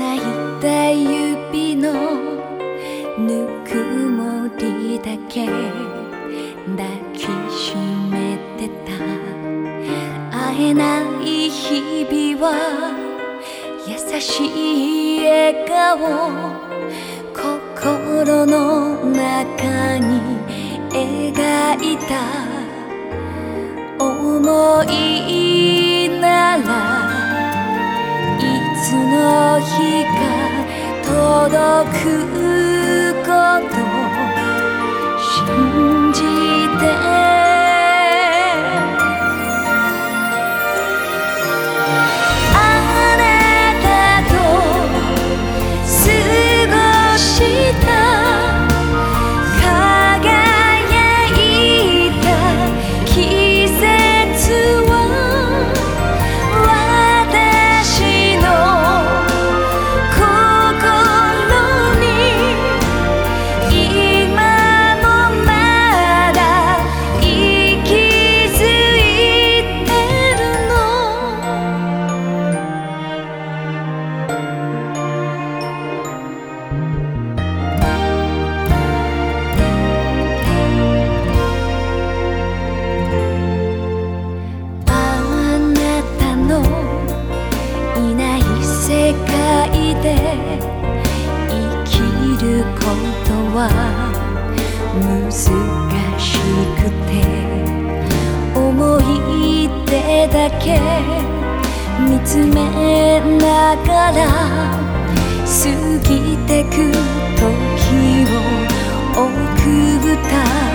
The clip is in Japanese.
泣いた指のぬくもりだけ抱きしめてた。会えない日々は優しい笑顔。心の中に描いた思い。空で生きることは難しくて思い出だけ見つめながら過ぎてく時を送った。